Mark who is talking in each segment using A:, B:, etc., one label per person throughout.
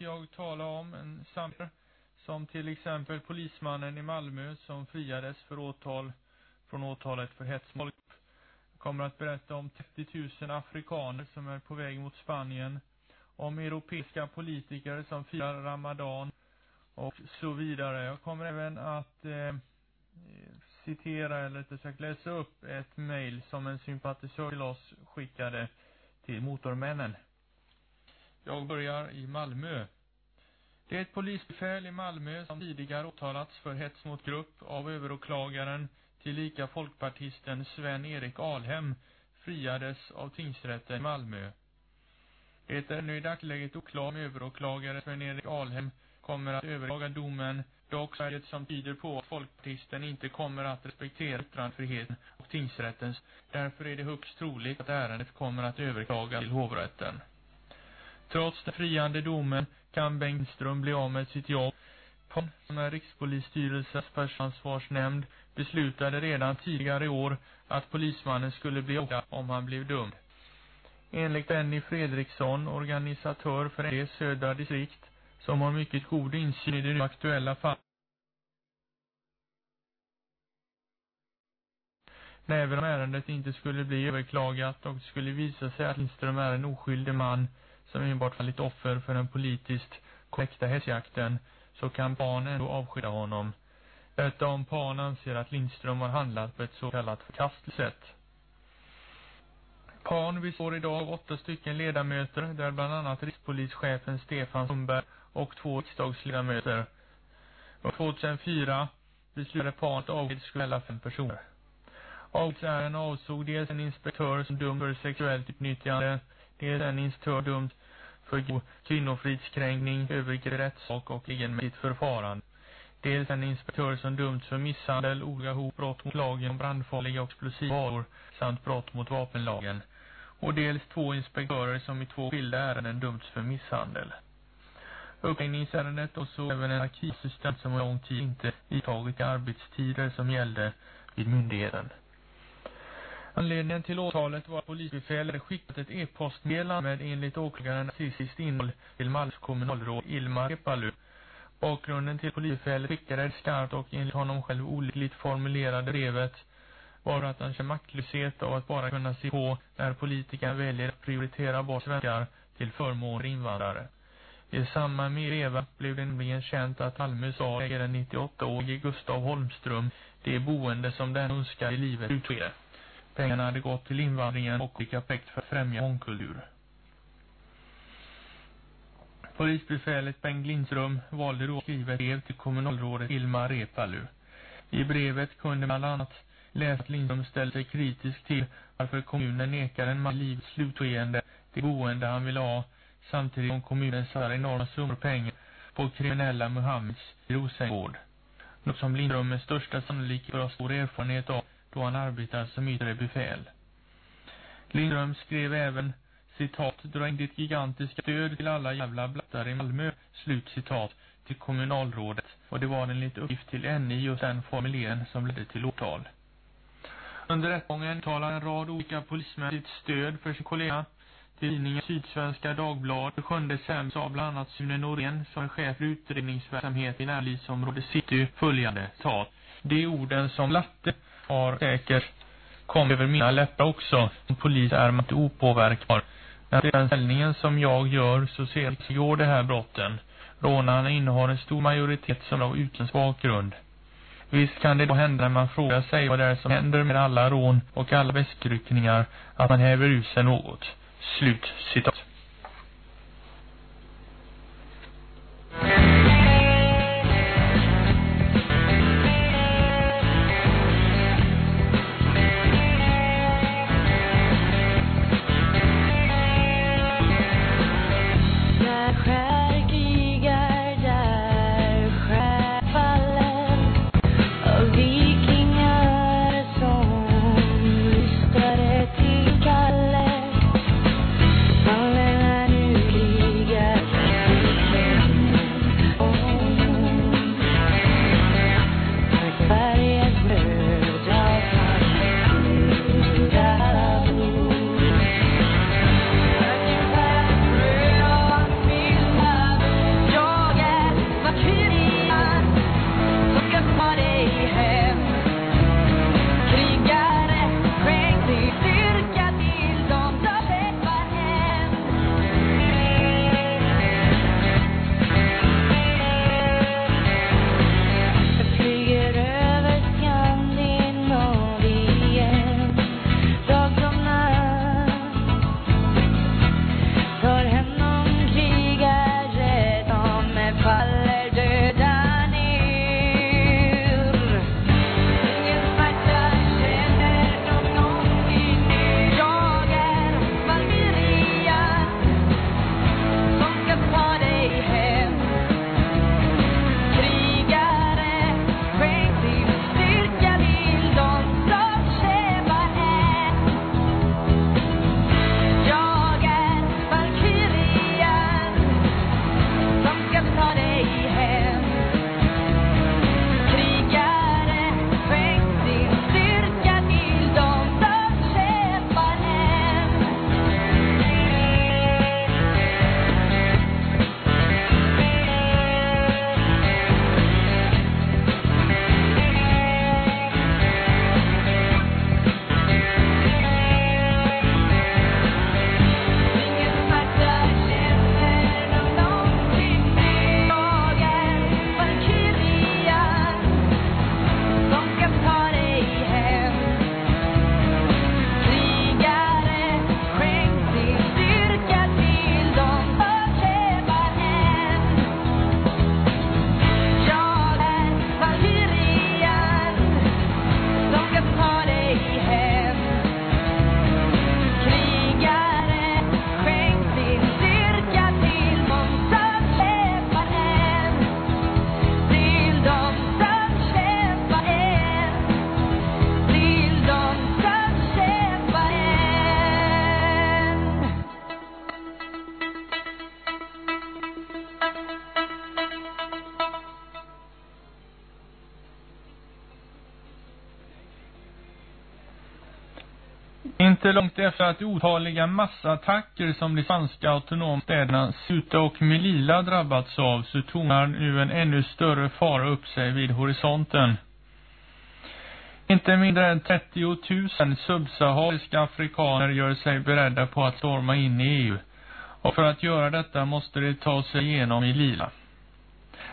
A: jag tala om en samling som till exempel polismannen i Malmö som friades för åtal från åtalet för hetsmål. Jag kommer att berätta om 30 000 afrikaner som är på väg mot Spanien, om europeiska politiker som firar Ramadan och så vidare. Jag kommer även att eh, citera, eller försöka sagt läsa upp ett mejl som en sympatisör till oss skickade till motormännen. Jag börjar i Malmö. Det är ett polisbefäl i Malmö som tidigare åtalats för hets mot grupp av överåklagaren tillika folkpartisten Sven-Erik Alhem friades av tingsrätten i Malmö. Det är nu i dagsläget oklart om överåklagare Sven-Erik Alhem kommer att överklaga domen, dock är det som tyder på att folkpartisten inte kommer att respektera yttrandefriheten och tingsrättens. Därför är det högst troligt att ärendet kommer att överklaga till hovrätten. Trots den friande domen kan Bengtström bli av med sitt jobb. Som Rikspolisstyrelsens personansvarsnämnd beslutade redan tidigare i år att polismannen skulle bli åklagad om han blev dömd. Enligt Benny Fredriksson, organisatör för det södra distrikt, som har mycket god insyn i det nu aktuella fallet. Även om ärendet inte skulle bli överklagat och skulle visa sig att Lindström är en oskyldig man som enbart fallit offer för den politiskt korrekta hästjakten så kan Pan ändå avskydda honom. Detta om Pan anser att Lindström har handlat på ett så kallat förkastligt sätt. Pan består idag av åtta stycken ledamöter där bland annat rikspolischefen Stefan Sundberg och två riksdagsledamöter. Och 2004 beslutade Pan att avsked skulle gälla fem personer. Avskären avsåg dels en inspektör som dömd för sexuellt utnyttjande, dels en inspektör dömd för kvinnofridskränkning, övergrepp rättssak och egenmässigt förfarande. Dels en inspektör som dömts för misshandel, olika hot, brott mot lagen om brandfarliga och explosiva varor samt brott mot vapenlagen. Och dels två inspektörer som i två skilda ärenden dömts för misshandel. Uppläggningsärendet och så även en arkivassistent som lång tid inte vidtagit arbetstider som gällde vid myndigheten. Anledningen till åtalet var att polisbefälet skickat ett e-postmeddelande med enligt åklagaren sist innehåll till Malmös kommunalråd Ilmar Epalu. Bakgrunden till polisbefälet skickade ett skarpt och enligt honom själv olyckligt formulerade brevet var att han känner maktlöshet av att bara kunna se på när politikerna väljer att prioritera bort svenskar till förmån för invandrare. I samband med Eva blev det nämligen känt att Malmö stad äger den 98-årige Gustav Holmström det boende som den önskar i livet utskede. Pengarna hade gått till invandringen och olika projekt för att främja mångkultur. Polisbefälet Bengt Lindström valde då att skriva ett brev till kommunalrådet Ilmar Repalu. I brevet kunde man bland annat läsa att Lindström ställde sig kritisk till varför kommunen nekar en man livets slutskeende det boende han vill ha samtidigt som kommunen satsar enorma summor pengar på kriminella Muhammeds i Rosengård. Något som Lindström med största sannolikhet har stor erfarenhet av då han arbetar som yttre befäl. Lindström skrev även citat, dra in ditt gigantiska stöd till alla jävla blattar i Malmö, slut citat, till kommunalrådet. Och det var enligt uppgift till NI just den formuleringen som ledde till åtal. Under rättgången talade en rad olika polismän sitt stöd för sin kollega. Tidningen Sydsvenska Dagblad 7 december sa bland annat Sune Norén som är chef för utredningsverksamhet i närlivsområdet City följande, citat. De orden som Latte har säkert kommit över mina läppar också. Som polis är man inte opåverkbar. När det är den ställningen som jag gör så ser jag går det här brotten. Rånarna innehar en stor majoritet som har utländsk bakgrund. Visst kan det då hända när man frågar sig vad det är som händer med alla rån och alla väskryckningar att man häver ut sig något. Slut citat. Efter att otaliga massattacker som de spanska autonomstäderna Ceuta och Melilla drabbats av så tonar nu en ännu större fara upp sig vid horisonten. Inte mindre än 30 000 subsahariska afrikaner gör sig beredda på att storma in i EU. Och för att göra detta måste de ta sig igenom i lila.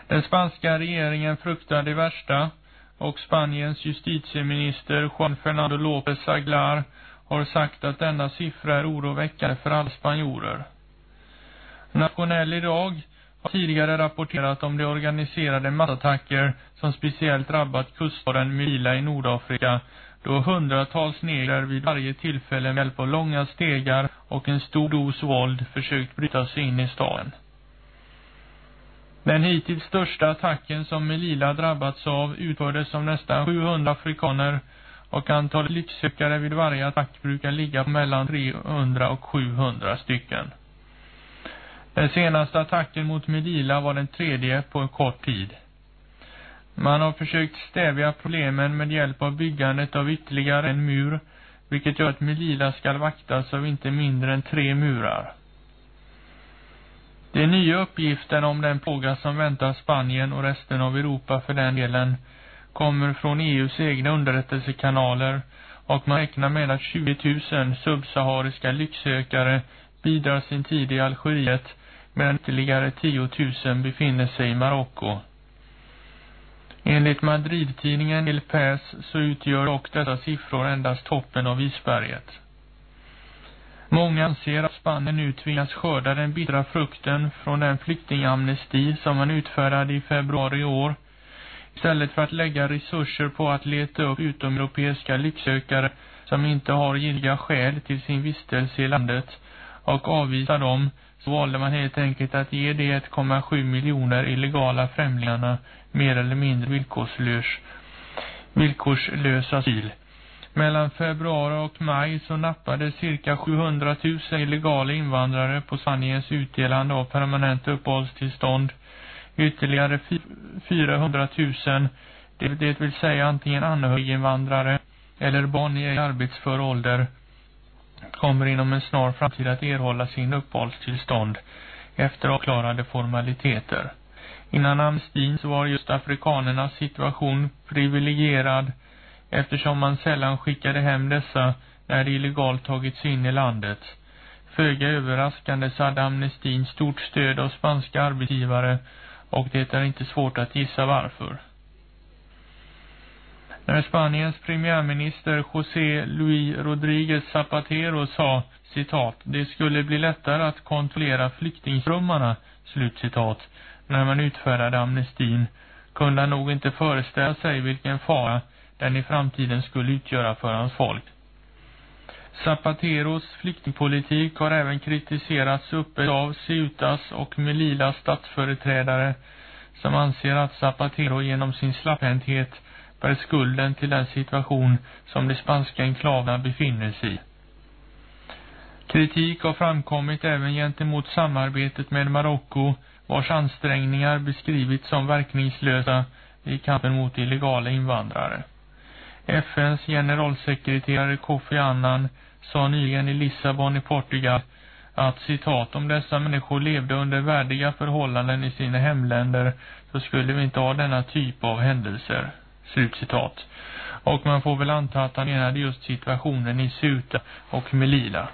A: Den spanska regeringen fruktar det värsta och Spaniens justitieminister Juan Fernando López Aguilar har sagt att denna siffra är oroväckande för alla spanjorer. Nationell idag har tidigare rapporterat om de organiserade massattacker som speciellt drabbat kuststaden Mila i Nordafrika då hundratals negrer vid varje tillfälle med hjälp av långa stegar och en stor dos våld försökt bryta sig in i staden. Den hittills största attacken som Melilla drabbats av utfördes av nästan 700 afrikaner och antalet lycksökare vid varje attack brukar ligga mellan 300 och 700 stycken. Den senaste attacken mot Medila var den tredje på en kort tid. Man har försökt stävja problemen med hjälp av byggandet av ytterligare en mur, vilket gör att Medila ska vaktas av inte mindre än tre murar. De nya uppgifterna om den plåga som väntar Spanien och resten av Europa för den delen kommer från EUs egna underrättelsekanaler och man räknar med att 20 000 subsahariska lycksökare bidrar sin tid i Algeriet medan ytterligare 10 000 befinner sig i Marocko. Enligt Madrid-tidningen El Pers så utgör dock dessa siffror endast toppen av isberget. Många anser att Spanien nu tvingas skörda den bittra frukten från den flyktingamnesti som man utfärdade i februari i år istället för att lägga resurser på att leta upp utomeuropeiska lycksökare som inte har gilliga skäl till sin vistelse i landet och avvisa dem så valde man helt enkelt att ge de 1,7 miljoner illegala främlingarna mer eller mindre villkorslös, villkorslös asyl. Mellan februari och maj så nappade cirka 700 000 illegala invandrare på Spaniens utdelande av permanent uppehållstillstånd. Ytterligare 400 000, det, det vill säga antingen anhöriginvandrare eller barn i arbetsför ålder, kommer inom en snar framtid att erhålla sin uppehållstillstånd efter avklarade formaliteter. Innan amnestin så var just afrikanernas situation privilegierad eftersom man sällan skickade hem dessa när de illegalt tagits in i landet. Föga överraskande så hade amnestin stort stöd av spanska arbetsgivare och det är inte svårt att gissa varför. När Spaniens premiärminister José Luis Rodríguez Zapatero sa, citat, det skulle bli lättare att kontrollera flyktingströmmarna, slutcitat, när man utfärdade amnestin, kunde han nog inte föreställa sig vilken fara den i framtiden skulle utgöra för hans folk. Zapateros flyktingpolitik har även kritiserats uppe av Ceutas och Melilas statsföreträdare som anser att Zapatero genom sin slapphänthet bär skulden till den situation som de spanska enklaverna befinner sig i. Kritik har framkommit även gentemot samarbetet med Marocko vars ansträngningar beskrivits som verkningslösa i kampen mot illegala invandrare. FNs generalsekreterare Kofi Annan sa nyligen i Lissabon i Portugal att citat om dessa människor levde under värdiga förhållanden i sina hemländer så skulle vi inte ha denna typ av händelser. Slutcitat. Och man får väl anta att han menade just situationen i Suta och Melilla.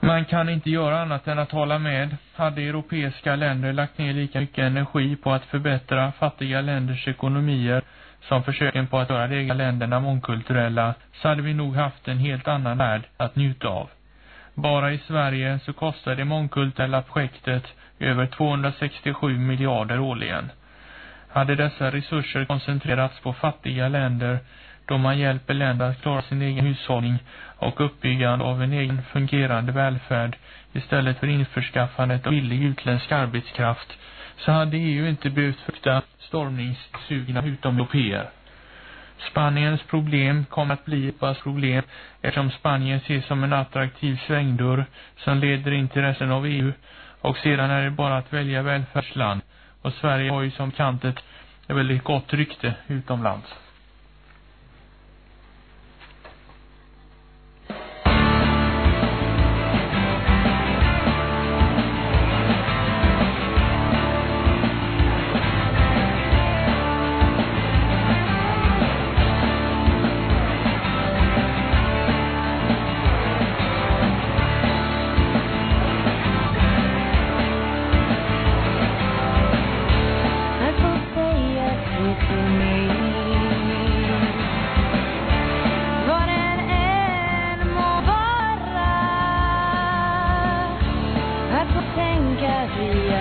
A: Man kan inte göra annat än att hålla med. Hade europeiska länder lagt ner lika mycket energi på att förbättra fattiga länders ekonomier som försöken på att göra de egna länderna mångkulturella så hade vi nog haft en helt annan värld att njuta av. Bara i Sverige så kostar det mångkulturella projektet över 267 miljarder årligen. Hade dessa resurser koncentrerats på fattiga länder då man hjälper länder att klara sin egen hushållning och uppbyggande av en egen fungerande välfärd istället för införskaffandet av billig utländsk arbetskraft så hade EU inte behövt frukta stormningssugna utom europeer. Spaniens problem kommer att bli Europas problem eftersom Spanien ses som en attraktiv svängdörr som leder in till resten av EU och sedan är det bara att välja välfärdsland och Sverige har ju som kant ett väldigt gott rykte utomlands. Gazi.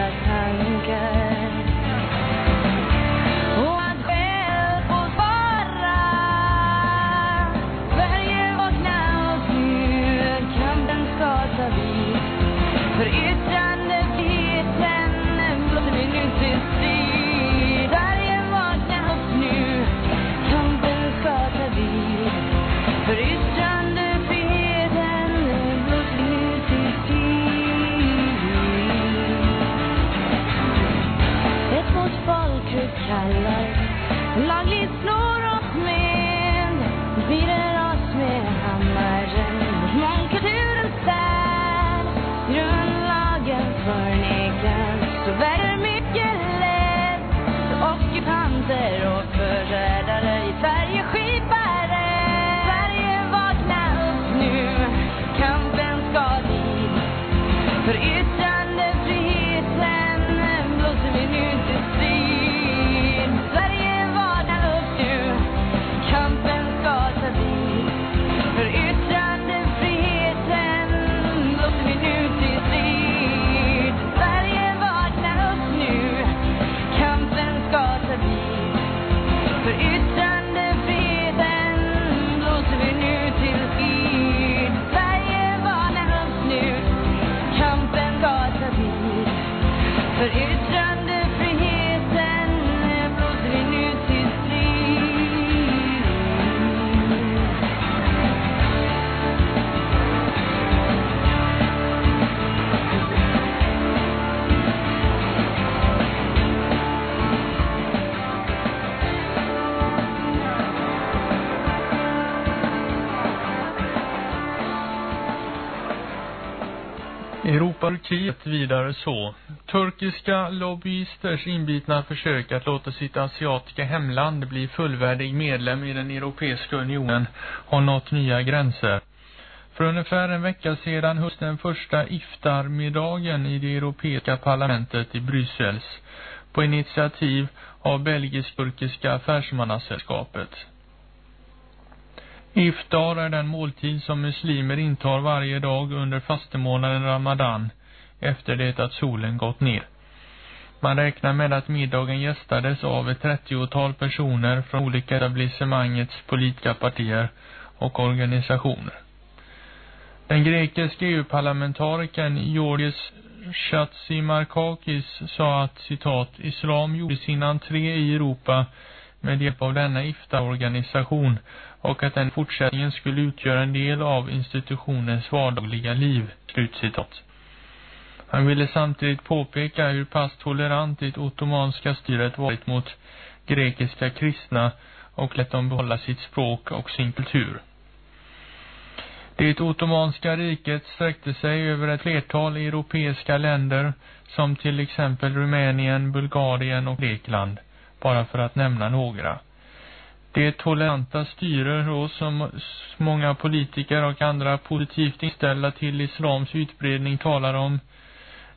A: Turkiet vidare så. Turkiska lobbyisters inbitna försök att låta sitt asiatiska hemland bli fullvärdig medlem i den Europeiska unionen har nått nya gränser. För ungefär en vecka sedan hölls den första iftarmiddagen i det Europeiska parlamentet i Bryssels på initiativ av belgisk-turkiska affärsmannasällskapet. Iftar är den måltid som muslimer intar varje dag under fastemånaden Ramadan efter det att solen gått ner. Man räknar med att middagen gästades av ett trettiotal personer från olika etablissemangets politiska partier och organisationer. Den grekiska EU-parlamentarikern Georgios Chatsimarkakis sa att, citat, islam gjorde sin entré i Europa med hjälp av denna IFTA-organisation och att den fortsättningen skulle utgöra en del av institutionens vardagliga liv, slutcitat. Han ville samtidigt påpeka hur pass tolerant det ottomanska styret varit mot grekiska kristna och lät dem behålla sitt språk och sin kultur. Det ottomanska riket sträckte sig över ett flertal europeiska länder som till exempel Rumänien, Bulgarien och Grekland, bara för att nämna några. Det toleranta styre som många politiker och andra positivt inställda till islams utbredning talar om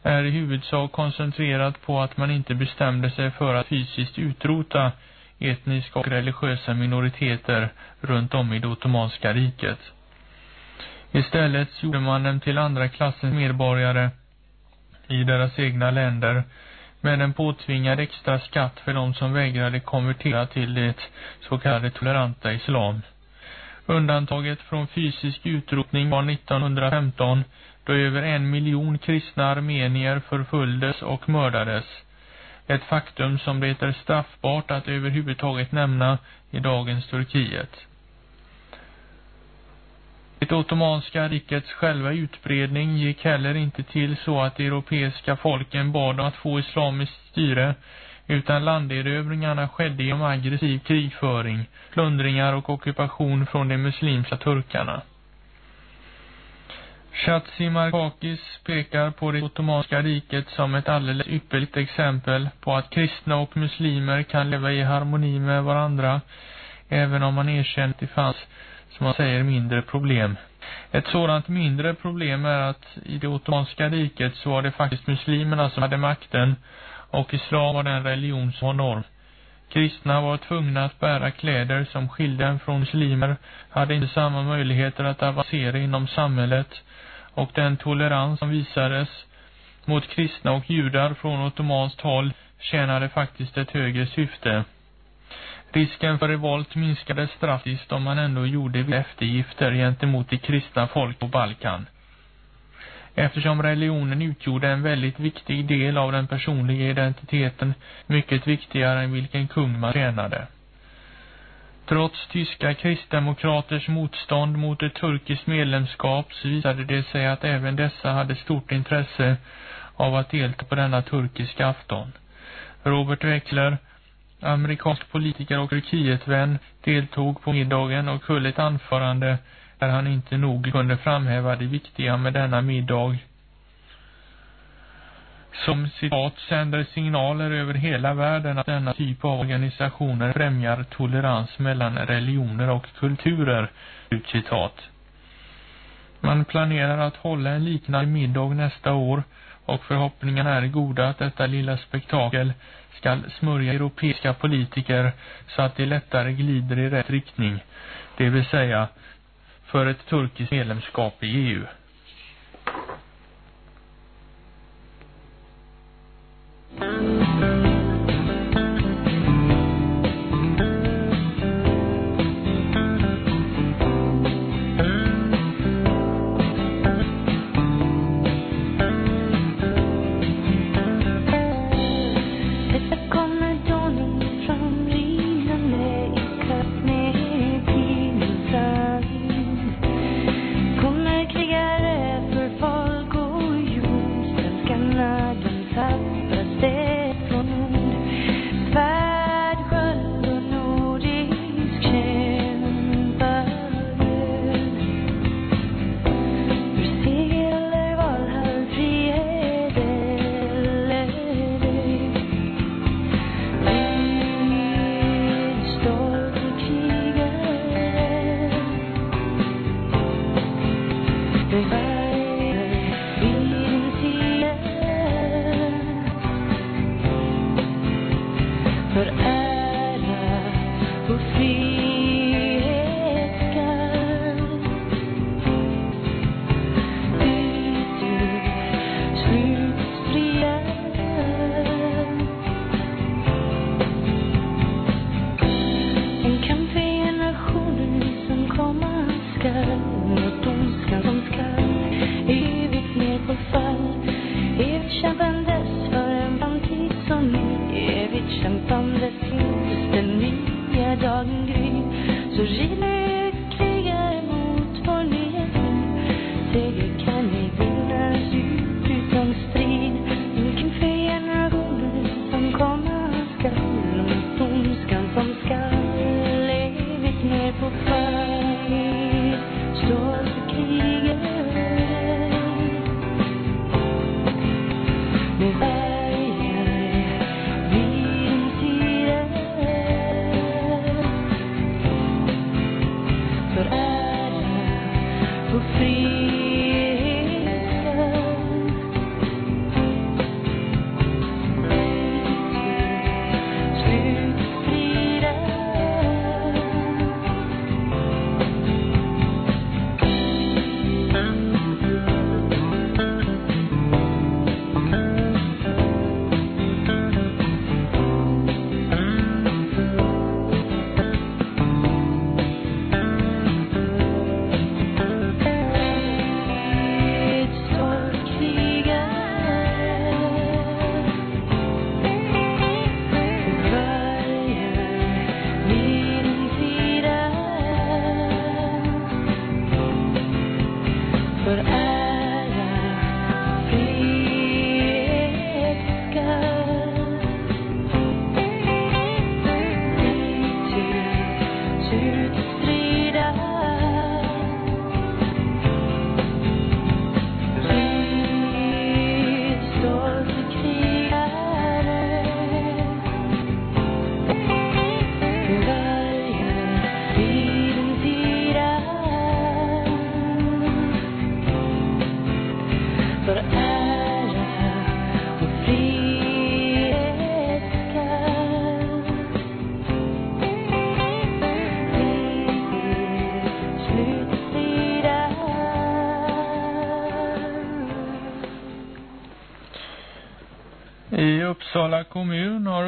A: är i huvudsak koncentrerat på att man inte bestämde sig för att fysiskt utrota etniska och religiösa minoriteter runt om i det ottomanska riket. Istället gjorde man dem till andra klassens medborgare i deras egna länder med en påtvingad extra skatt för de som vägrade konvertera till det så kallade toleranta islam. Undantaget från fysisk utrotning var 1915 då över en miljon kristna armenier förföljdes och mördades. Ett faktum som det är straffbart att överhuvudtaget nämna i dagens Turkiet. Det ottomanska rikets själva utbredning gick heller inte till så att de europeiska folken bad om att få islamiskt styre, utan landerövringarna skedde genom aggressiv krigföring, plundringar och ockupation från de muslimska turkarna. Chatzimarkakis pekar på det ottomanska riket som ett alldeles ypperligt exempel på att kristna och muslimer kan leva i harmoni med varandra, även om man erkänt det fanns som man säger, mindre problem. Ett sådant mindre problem är att i det ottomanska riket så var det faktiskt muslimerna som hade makten och islam var den religion som var norm. Kristna var tvungna att bära kläder som skilde dem från muslimer, hade inte samma möjligheter att avancera inom samhället och den tolerans som visades mot kristna och judar från ottomanskt håll tjänade faktiskt ett högre syfte. Risken för revolt minskade drastiskt om man ändå gjorde eftergifter gentemot de kristna folk på Balkan. Eftersom religionen utgjorde en väldigt viktig del av den personliga identiteten, mycket viktigare än vilken kung man tjänade. Trots tyska kristdemokraters motstånd mot ett turkiskt medlemskap så visade det sig att även dessa hade stort intresse av att delta på denna turkiska afton. Robert Weckler, amerikansk politiker och Turkietvän, deltog på middagen och höll ett anförande där han inte nog kunde framhäva det viktiga med denna middag. Som citat sänder signaler över hela världen att denna typ av organisationer främjar tolerans mellan religioner och kulturer. Utcitat. Man planerar att hålla en liknande middag nästa år och förhoppningarna är goda att detta lilla spektakel ska smörja europeiska politiker så att de lättare glider i rätt riktning, det vill säga för ett turkiskt medlemskap i EU.
B: Thank
A: you.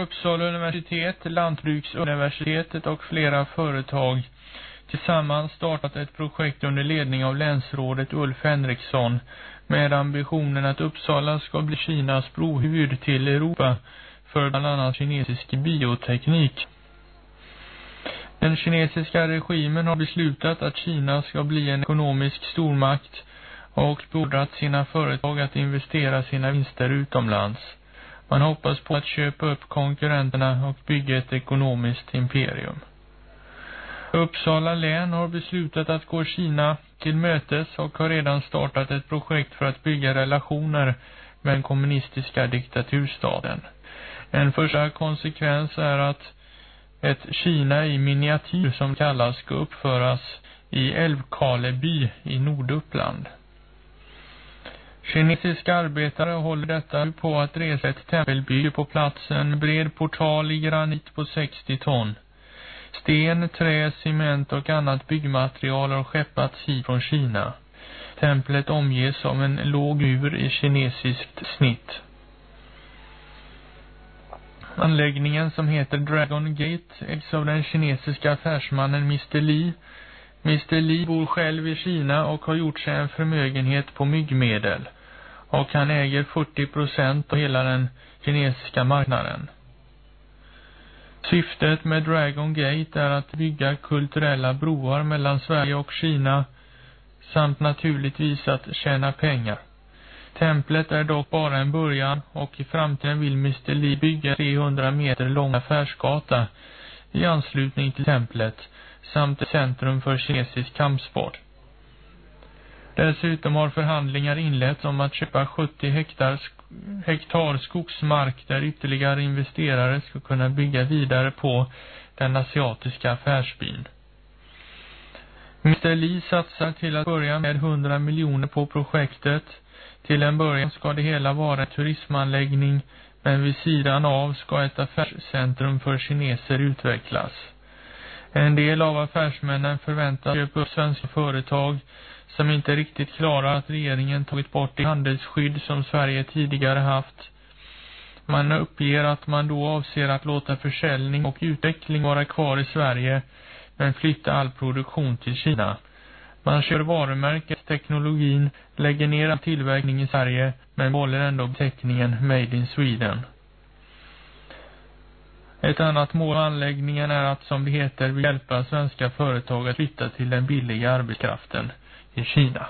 A: Uppsala universitet, Lantbruksuniversitetet och flera företag tillsammans startat ett projekt under ledning av länsrådet Ulf Henriksson med ambitionen att Uppsala ska bli Kinas brohuvud till Europa för bland annat kinesisk bioteknik. Den kinesiska regimen har beslutat att Kina ska bli en ekonomisk stormakt och beordrat sina företag att investera sina vinster utomlands. Man hoppas på att köpa upp konkurrenterna och bygga ett ekonomiskt imperium. Uppsala län har beslutat att gå Kina till mötes och har redan startat ett projekt för att bygga relationer med den kommunistiska diktaturstaden. En första konsekvens är att ett Kina i miniatyr som kallas ska uppföras i Älvkarleby i Norduppland. Kinesiska arbetare håller detta på att resa ett tempelbygge på platsen, bred portal i granit på 60 ton. Sten, trä, cement och annat byggmaterial har skeppats hit från Kina. Templet omges av en låg mur i kinesiskt snitt. Anläggningen som heter Dragon Gate ägs av den kinesiska affärsmannen Mr. Li. Mr. Li bor själv i Kina och har gjort sig en förmögenhet på myggmedel. Och han äger 40 procent av hela den kinesiska marknaden. Syftet med Dragon Gate är att bygga kulturella broar mellan Sverige och Kina samt naturligtvis att tjäna pengar. Templet är dock bara en början och i framtiden vill Mr. Li bygga 300 meter lång affärsgata i anslutning till templet samt ett centrum för kinesisk kampsport. Dessutom har förhandlingar inletts om att köpa 70 hektar, hektar skogsmark där ytterligare investerare ska kunna bygga vidare på den asiatiska affärsbyn. Mr. Li satsar till att börja med 100 miljoner på projektet. Till en början ska det hela vara en turismanläggning men vid sidan av ska ett affärscentrum för kineser utvecklas. En del av affärsmännen förväntas köpa upp svenska företag som inte riktigt klarar att regeringen tagit bort det handelsskydd som Sverige tidigare haft. Man uppger att man då avser att låta försäljning och utveckling vara kvar i Sverige men flytta all produktion till Kina. Man kör varumärket teknologin, lägger ner all tillverkning i Sverige men behåller ändå beteckningen Made in Sweden. Ett annat mål med anläggningen är att som det heter hjälpa svenska företag att flytta till den billiga arbetskraften i Kina.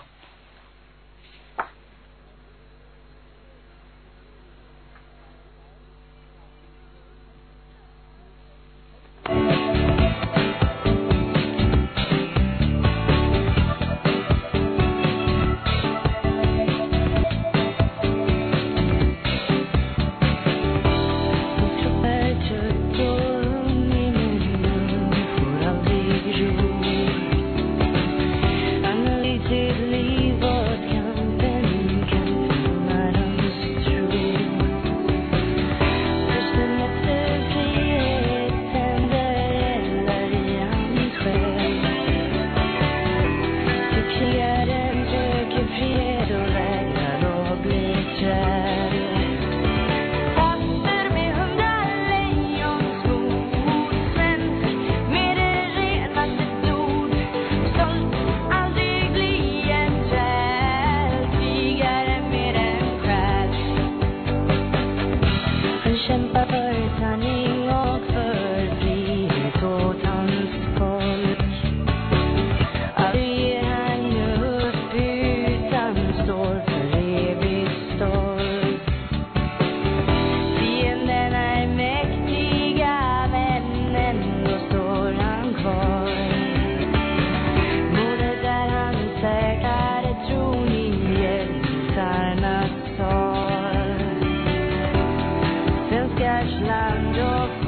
B: Land of.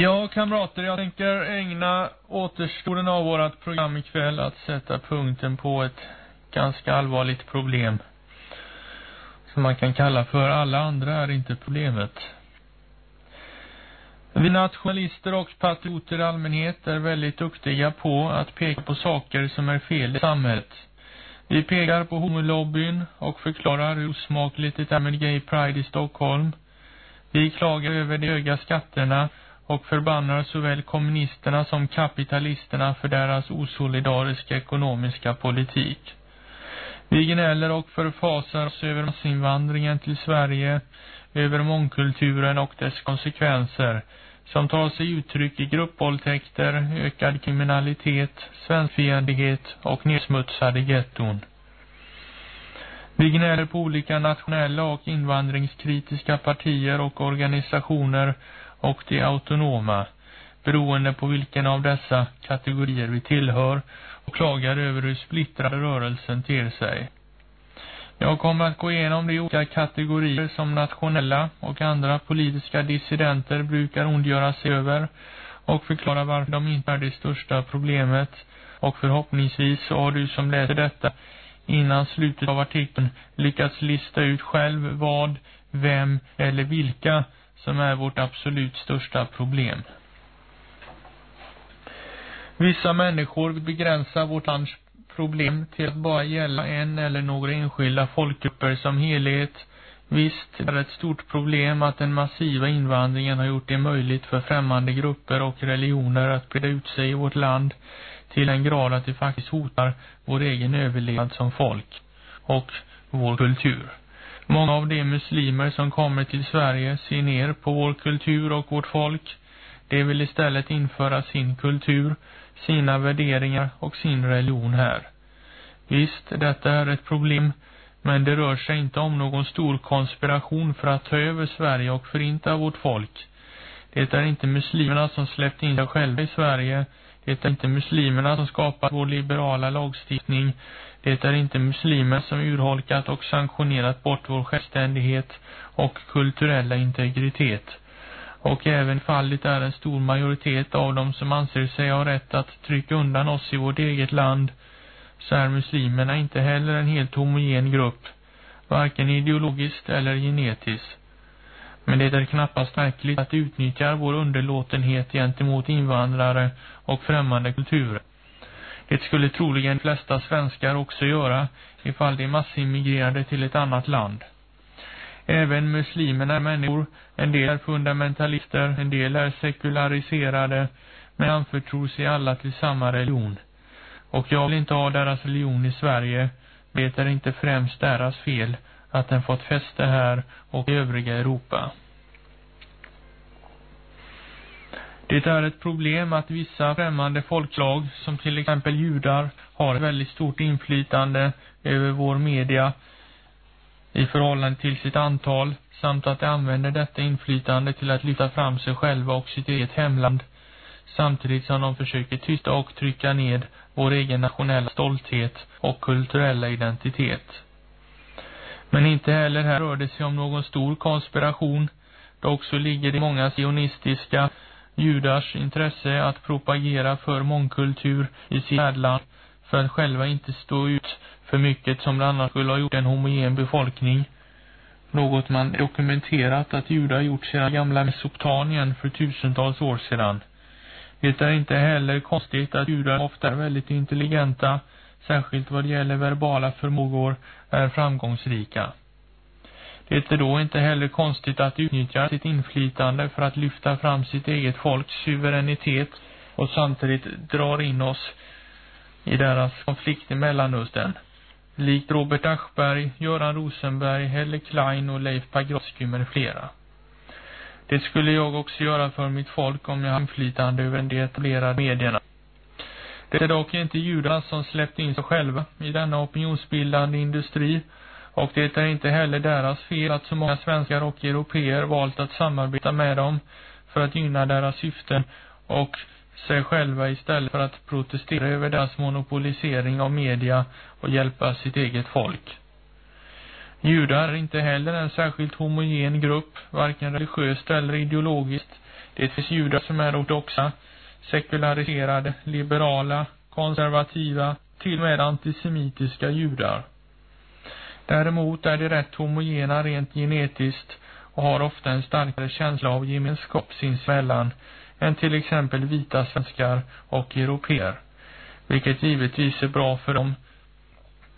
A: Ja, kamrater, jag tänker ägna återstoden av vårt program ikväll att sätta punkten på ett ganska allvarligt problem. Som man kan kalla för alla andra är inte problemet. Vi nationalister och patrioter i allmänhet är väldigt duktiga på att peka på saker som är fel i samhället. Vi pekar på homolobbyn och förklarar hur osmakligt det är med gay pride i Stockholm. Vi klagar över de höga skatterna och förbannar såväl kommunisterna som kapitalisterna för deras osolidariska ekonomiska politik. Vi gnäller och förfasar oss över massinvandringen till Sverige, över mångkulturen och dess konsekvenser, som tar sig uttryck i gruppvåldtäkter, ökad kriminalitet, svenskfientlighet och nedsmutsade getton. Vi gnäller på olika nationella och invandringskritiska partier och organisationer och de autonoma, beroende på vilken av dessa kategorier vi tillhör och klagar över hur splittrad rörelsen ter sig. Jag kommer att gå igenom de olika kategorier som nationella och andra politiska dissidenter brukar ondgöra sig över och förklara varför de inte är det största problemet och förhoppningsvis så har du som läser detta innan slutet av artikeln lyckats lista ut själv vad, vem eller vilka som är vårt absolut största problem. Vissa människor begränsar vårt lands problem till att bara gälla en eller några enskilda folkgrupper som helhet. Visst är det ett stort problem att den massiva invandringen har gjort det möjligt för främmande grupper och religioner att breda ut sig i vårt land till en grad att det faktiskt hotar vår egen överlevnad som folk och vår kultur. Många av de muslimer som kommer till Sverige ser ner på vår kultur och vårt folk. De vill istället införa sin kultur, sina värderingar och sin religion här. Visst, detta är ett problem, men det rör sig inte om någon stor konspiration för att ta över Sverige och förinta vårt folk. Det är inte muslimerna som släppt in sig själva i Sverige. Det är inte muslimerna som skapat vår liberala lagstiftning. Det är inte muslimer som urholkat och sanktionerat bort vår självständighet och kulturella integritet. Och även fallet är en stor majoritet av dem som anser sig ha rätt att trycka undan oss i vårt eget land, så är muslimerna inte heller en helt homogen grupp, varken ideologiskt eller genetiskt. Men det är knappast märkligt att utnyttja vår underlåtenhet gentemot invandrare och främmande kulturer. Det skulle troligen de flesta svenskar också göra ifall de massimmigrerade till ett annat land. Även muslimerna är människor, en del är fundamentalister, en del är sekulariserade, men anförtror sig alla till samma religion. Och jag vill inte ha deras religion i Sverige, det är inte främst deras fel att den fått fäste här och i övriga Europa. Det är ett problem att vissa främmande folkslag, som till exempel judar, har ett väldigt stort inflytande över vår media i förhållande till sitt antal, samt att de använder detta inflytande till att lyfta fram sig själva och sitt eget hemland, samtidigt som de försöker tysta och trycka ned vår egen nationella stolthet och kulturella identitet. Men inte heller här rör det sig om någon stor konspiration, dock så ligger det många sionistiska judars intresse att propagera för mångkultur i sitt värdland för att själva inte stå ut för mycket som bland annat skulle ha gjort en homogen befolkning. Något man dokumenterat att judar gjort sedan gamla Mesopotamien för tusentals år sedan. Det är inte heller konstigt att judar ofta är väldigt intelligenta, särskilt vad det gäller verbala förmågor, är framgångsrika. Det är då inte heller konstigt att utnyttja sitt inflytande för att lyfta fram sitt eget folks suveränitet och samtidigt drar in oss i deras konflikt i Mellanöstern. Likt Robert Aschberg, Göran Rosenberg, Helle Klein och Leif Pagrotsky med flera. Det skulle jag också göra för mitt folk om jag har inflytande över de etablerade medierna. Det är dock inte judarna som släppt in sig själva i denna opinionsbildande industri och det är inte heller deras fel att så många svenskar och europeer valt att samarbeta med dem för att gynna deras syften och sig själva istället för att protestera över deras monopolisering av media och hjälpa sitt eget folk. Judar är inte heller en särskilt homogen grupp, varken religiöst eller ideologiskt. Det finns judar som är ortodoxa, sekulariserade, liberala, konservativa, till och med antisemitiska judar. Däremot är de rätt homogena rent genetiskt och har ofta en starkare känsla av gemenskap sinsemellan än till exempel vita svenskar och europeer, vilket givetvis är bra för dem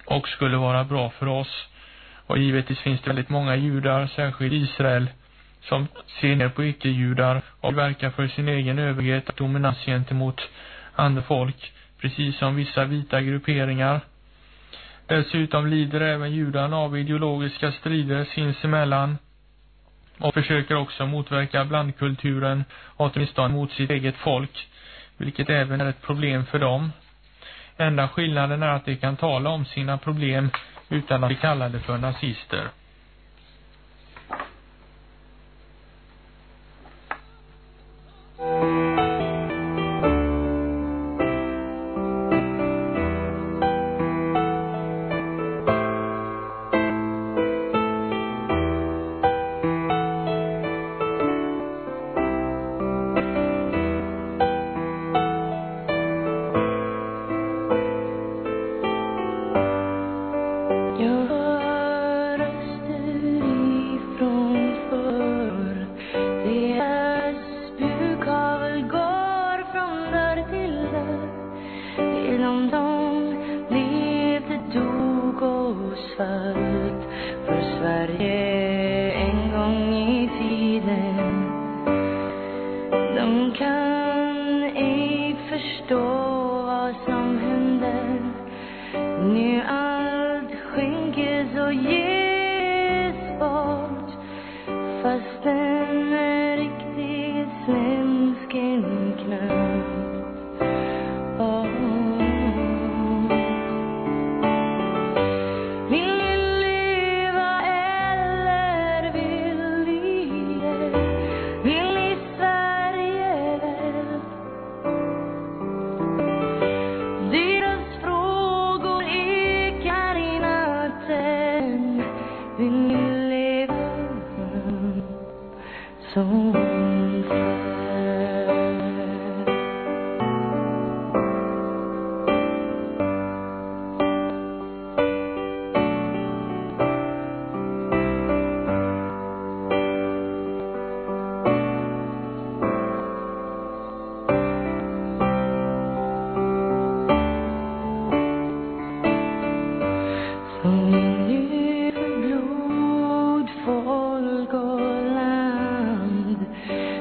A: och skulle vara bra för oss. Och givetvis finns det väldigt många judar, särskilt i Israel, som ser ner på icke-judar och verkar för sin egen överhet och dominans gentemot andra folk, precis som vissa vita grupperingar. Dessutom lider även judarna av ideologiska strider sinsemellan och försöker också motverka blandkulturen, åtminstone mot sitt eget folk, vilket även är ett problem för dem. Enda skillnaden är att de kan tala om sina problem utan att bli kallade för nazister.
B: Jag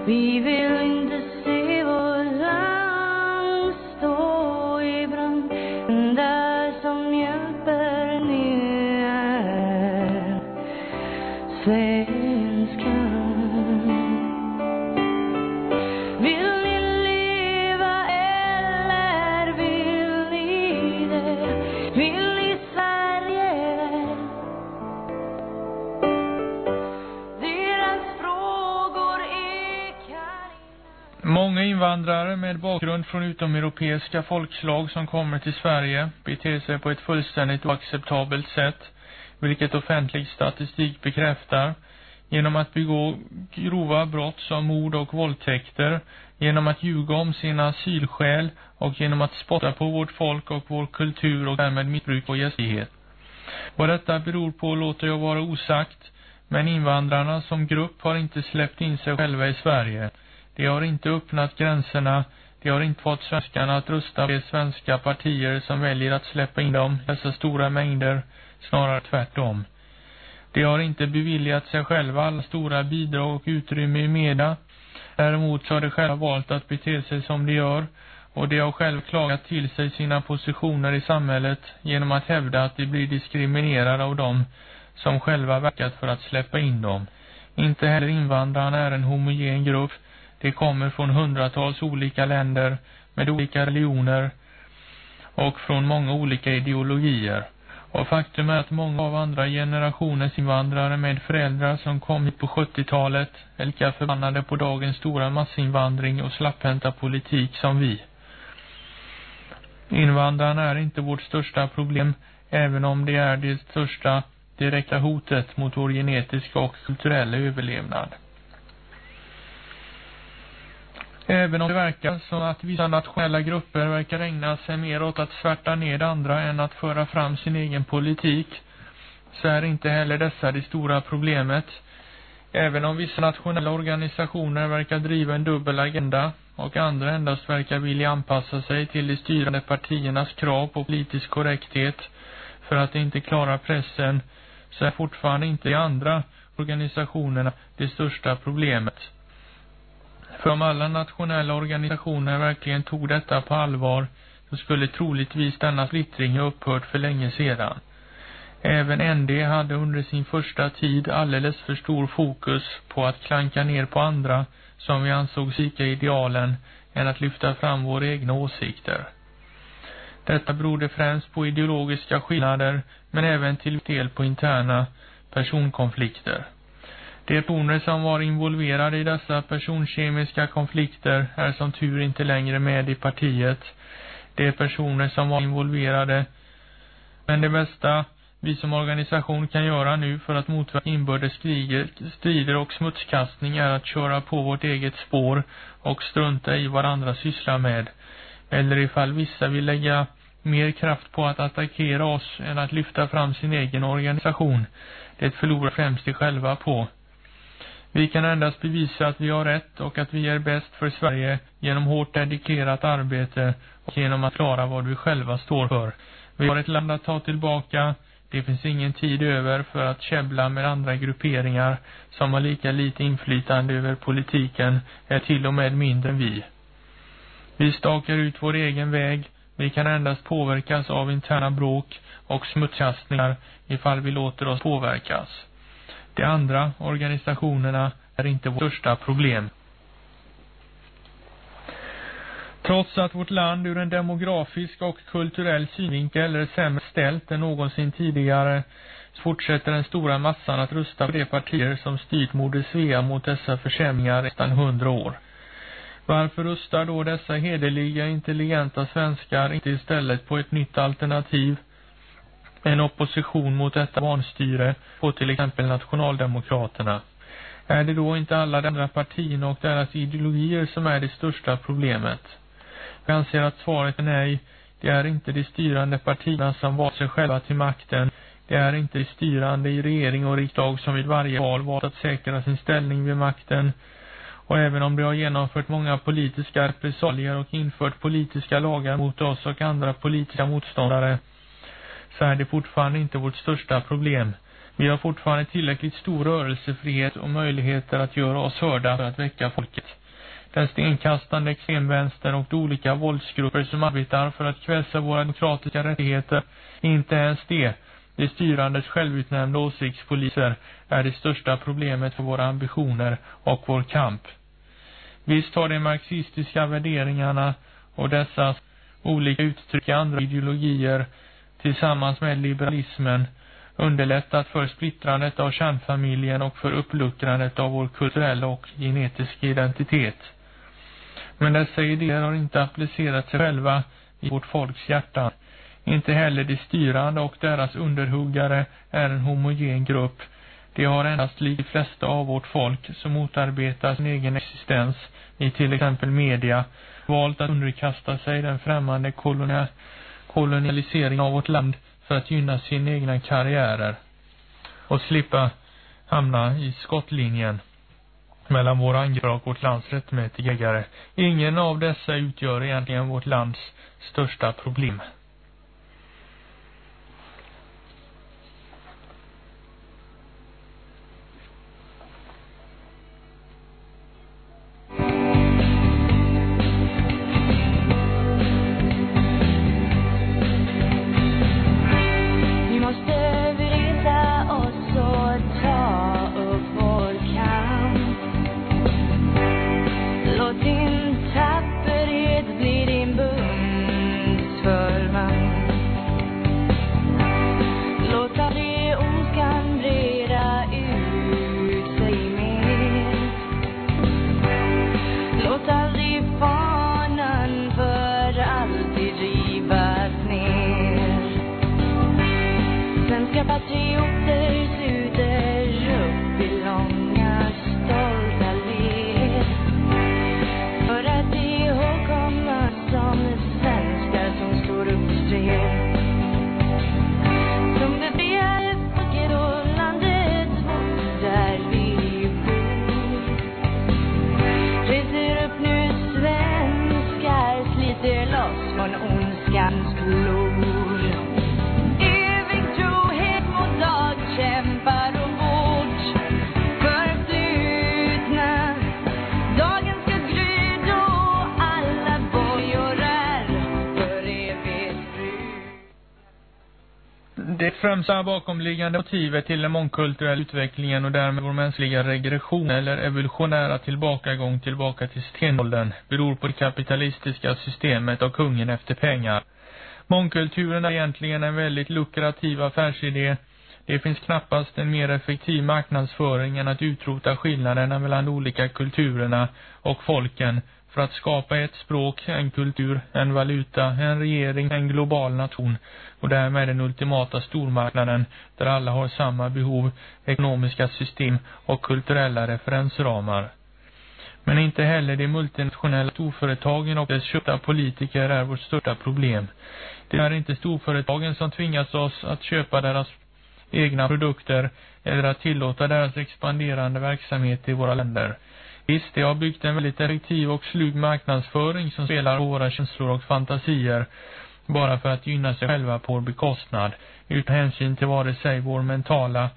B: Vi
A: från utomeuropeiska folkslag som kommer till Sverige beter sig på ett fullständigt oacceptabelt sätt, vilket offentlig statistik bekräftar, genom att begå grova brott som mord och våldtäkter, genom att ljuga om sina asylskäl och genom att spotta på vårt folk och vår kultur och därmed missbruk och gästfrihet. Vad detta beror på låter jag vara osagt, men invandrarna som grupp har inte släppt in sig själva i Sverige. De har inte öppnat gränserna, de har inte fått svenskarna att rösta på de svenska partier som väljer att släppa in dem dessa stora mängder, snarare tvärtom. De har inte beviljat sig själva alla stora bidrag och utrymme i media. Däremot så har de själva valt att bete sig som de gör och de har själv klagat till sig sina positioner i samhället genom att hävda att de blir diskriminerade av dem som själva verkat för att släppa in dem. Inte heller invandrarna är en homogen grupp. De kommer från hundratals olika länder med olika religioner och från många olika ideologier. Och faktum är att många av andra generationens invandrare med föräldrar som kom hit på 70-talet är lika förbannade på dagens stora massinvandring och slapphänta politik som vi. Invandrarna är inte vårt största problem, även om det är det största direkta hotet mot vår genetiska och kulturella överlevnad. Även om det verkar som att vissa nationella grupper verkar ägna sig mer åt att svärta ned andra än att föra fram sin egen politik, så är inte heller dessa det stora problemet. Även om vissa nationella organisationer verkar driva en dubbel agenda och andra endast verkar vilja anpassa sig till de styrande partiernas krav på politisk korrekthet för att inte klara pressen, så är fortfarande inte de andra organisationerna det största problemet. För om alla nationella organisationer verkligen tog detta på allvar så skulle troligtvis denna splittring ha upphört för länge sedan. Även ND hade under sin första tid alldeles för stor fokus på att klanka ner på andra som vi ansåg sika idealen än att lyfta fram våra egna åsikter. Detta berodde främst på ideologiska skillnader men även till del på interna personkonflikter. De personer som var involverade i dessa personkemiska konflikter är som tur inte längre med i partiet. De personer som var involverade men det bästa vi som organisation kan göra nu för att motverka inbördes strider och smutskastning är att köra på vårt eget spår och strunta i vad andra sysslar med. Eller ifall vissa vill lägga mer kraft på att attackera oss än att lyfta fram sin egen organisation. Det förlorar främst de själva på. Vi kan endast bevisa att vi har rätt och att vi är bäst för Sverige genom hårt dedikerat arbete och genom att klara vad vi själva står för. Vi har ett land att ta tillbaka. Det finns ingen tid över för att käbbla med andra grupperingar som har lika lite inflytande över politiken, är till och med mindre än vi. Vi stakar ut vår egen väg. Vi kan endast påverkas av interna bråk och smutskastningar ifall vi låter oss påverkas. De andra organisationerna är inte vårt största problem. Trots att vårt land ur en demografisk och kulturell synvinkel är sämre ställt än någonsin tidigare fortsätter den stora massan att rösta på de partier som styrt Moder Svea mot dessa försämringar nästan hundra år. Varför röstar då dessa hederliga, intelligenta svenskar inte istället på ett nytt alternativ en opposition mot detta vanstyre på till exempel nationaldemokraterna. Är det då inte alla de andra partierna och deras ideologier som är det största problemet? Jag anser att svaret är nej. Det är inte de styrande partierna som valt sig själva till makten. Det är inte de styrande i regering och riksdag som vid varje val valt att säkra sin ställning vid makten. Och även om de har genomfört många politiska repressalier och infört politiska lagar mot oss och andra politiska motståndare så är det fortfarande inte vårt största problem. Vi har fortfarande tillräckligt stor rörelsefrihet och möjligheter att göra oss hörda för att väcka folket. Den stenkastande extremvänstern och de olika våldsgrupper som arbetar för att kväsa våra demokratiska rättigheter, inte ens det, de styrandes självutnämnda åsiktspoliser, är det största problemet för våra ambitioner och vår kamp. Visst har de marxistiska värderingarna och dessa olika uttryck i andra ideologier tillsammans med liberalismen underlättat för splittrandet av kärnfamiljen och för uppluckrandet av vår kulturella och genetiska identitet. Men dessa idéer har inte applicerat sig själva i vårt folks hjärta. Inte heller de styrande och deras underhuggare är en homogen grupp. De har endast likt de flesta av vårt folk som motarbetar sin egen existens i till exempel media valt att underkasta sig den främmande kolonialismen kolonialisering av vårt land för att gynna sina egna karriärer och slippa hamna i skottlinjen mellan våra angrepp och vårt lands rättmätiga ägare. Ingen av dessa utgör egentligen vårt lands största problem. Främsta bakomliggande motivet till den mångkulturella utvecklingen och därmed vår mänskliga regression eller evolutionära tillbakagång tillbaka till stenåldern beror på det kapitalistiska systemet och kungen efter pengar. Mångkulturen är egentligen en väldigt lukrativ affärsidé. Det finns knappast en mer effektiv marknadsföring än att utrota skillnaderna mellan olika kulturerna och folken för att skapa ett språk, en kultur, en valuta, en regering, en global nation och därmed den ultimata stormarknaden där alla har samma behov, ekonomiska system och kulturella referensramar. Men inte heller de multinationella storföretagen och dess köpta politiker är vårt största problem. Det är inte storföretagen som tvingas oss att köpa deras egna produkter eller att tillåta deras expanderande verksamhet i våra länder. Visst, de har byggt en väldigt effektiv och slug marknadsföring som spelar på våra känslor och fantasier bara för att gynna sig själva på vår bekostnad utan hänsyn till vare sig vår mentala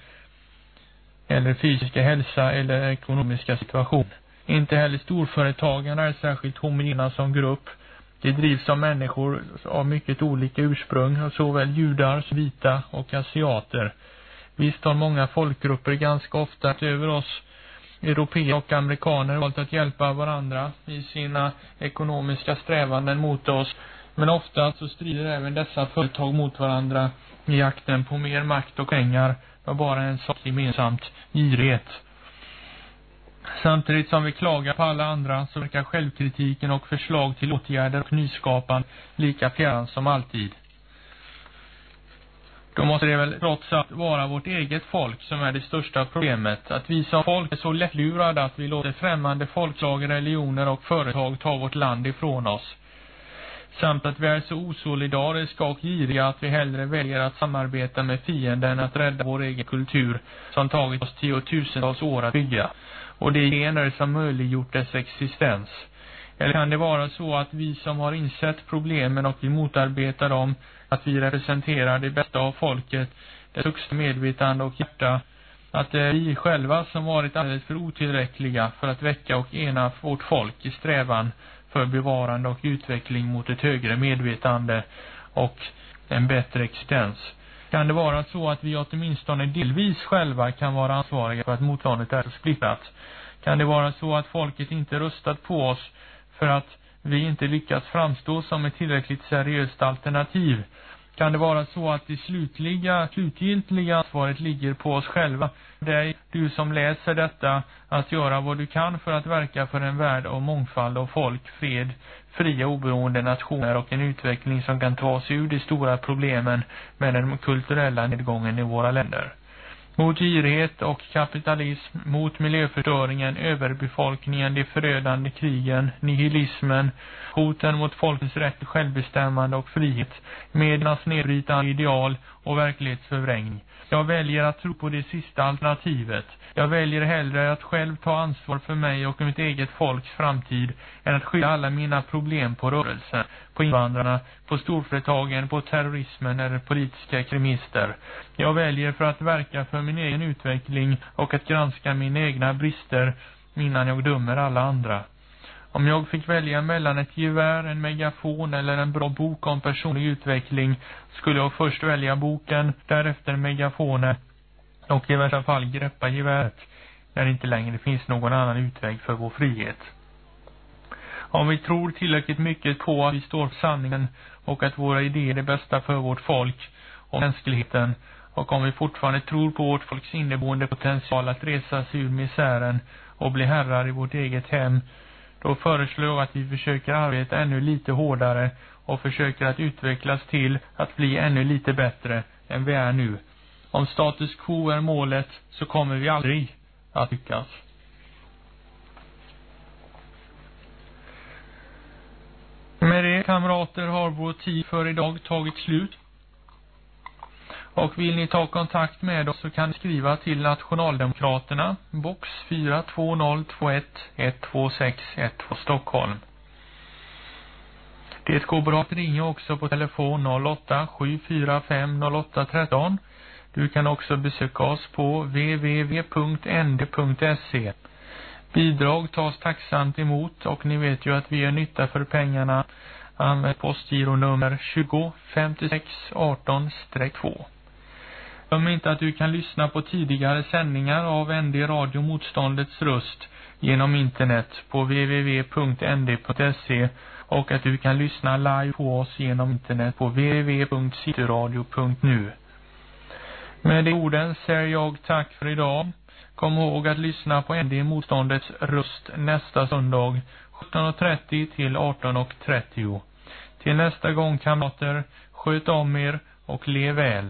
A: eller fysiska hälsa eller ekonomiska situation. Inte heller storföretagarna är särskilt homogena som grupp. De drivs av människor av mycket olika ursprung, såväl judar som vita och asiater. Visst har många folkgrupper ganska ofta över oss europeer och amerikaner valt att hjälpa varandra i sina ekonomiska strävanden mot oss. Men ofta så strider även dessa företag mot varandra i jakten på mer makt och pengar var bara en sak gemensamt, girighet. Samtidigt som vi klagar på alla andra så verkar självkritiken och förslag till åtgärder och nyskapan lika fjärran som alltid. Då måste det väl trots allt vara vårt eget folk som är det största problemet. Att vi som folk är så lättlurade att vi låter främmande folkslag, religioner och företag ta vårt land ifrån oss. Samt att vi är så osolidariska och giriga att vi hellre väljer att samarbeta med fienden än att rädda vår egen kultur som tagit oss tiotusentals år att bygga. Och det är gener som möjliggjort dess existens. Eller kan det vara så att vi som har insett problemen och vi motarbetar dem, att vi representerar det bästa av folket, det högsta medvetande och hjärta, att det är vi själva som varit alldeles för otillräckliga för att väcka och ena vårt folk i strävan för bevarande och utveckling mot ett högre medvetande och en bättre existens. Kan det vara så att vi åtminstone delvis själva kan vara ansvariga för att motståndet är så splittrat? Kan det vara så att folket inte röstat på oss för att vi inte lyckats framstå som ett tillräckligt seriöst alternativ? Kan det vara så att det slutliga, slutgiltiga ansvaret ligger på oss själva? Dig, du som läser detta, att göra vad du kan för att verka för en värld av mångfald av folk, fred, fria oberoende nationer och en utveckling som kan ta oss ur de stora problemen med den kulturella nedgången i våra länder mot girighet och kapitalism, mot miljöförstöringen, överbefolkningen, de förödande krigen, nihilismen, hoten mot folkens rätt till självbestämmande och frihet, mediernas nedbrytande ideal och verklighetsförvrängning. Jag väljer att tro på det sista alternativet. Jag väljer hellre att själv ta ansvar för mig och mitt eget folks framtid än att skylla alla mina problem på rörelsen, på invandrarna, på storföretagen, på terrorismen eller politiska extremister. Jag väljer för att verka för min egen utveckling och att granska mina egna brister innan jag dömer alla andra. Om jag fick välja mellan ett gevär, en megafon eller en bra bok om personlig utveckling skulle jag först välja boken, därefter megafonen och i värsta fall greppa geväret när det inte längre finns någon annan utväg för vår frihet. Om vi tror tillräckligt mycket på att vi står för sanningen och att våra idéer är det bästa för vårt folk och mänskligheten och om vi fortfarande tror på vårt folks inneboende potential att resa sig ur misären och bli herrar i vårt eget hem då föreslår jag att vi försöker arbeta ännu lite hårdare och försöker att utvecklas till att bli ännu lite bättre än vi är nu. Om status quo är målet så kommer vi aldrig att lyckas. Med det, kamrater, har vår tid för idag tagit slut. Och vill ni ta kontakt med oss så kan ni skriva till Nationaldemokraterna, box 42021 126 12 Stockholm. Det går bra att ringa också på telefon 08 745 08 13. Du kan också besöka oss på www.nd.se. Bidrag tas tacksamt emot och ni vet ju att vi gör nytta för pengarna. Använd postgironummer 20 56 18-2. Glöm inte att du kan lyssna på tidigare sändningar av ND Radio Motståndets röst genom internet på www.nd.se och att du kan lyssna live på oss genom internet på www.cityradio.nu. Med de orden säger jag tack för idag. Kom ihåg att lyssna på ND Motståndets röst nästa söndag 17.30 till 18.30. Till nästa gång kamrater, sköt om er och lev väl.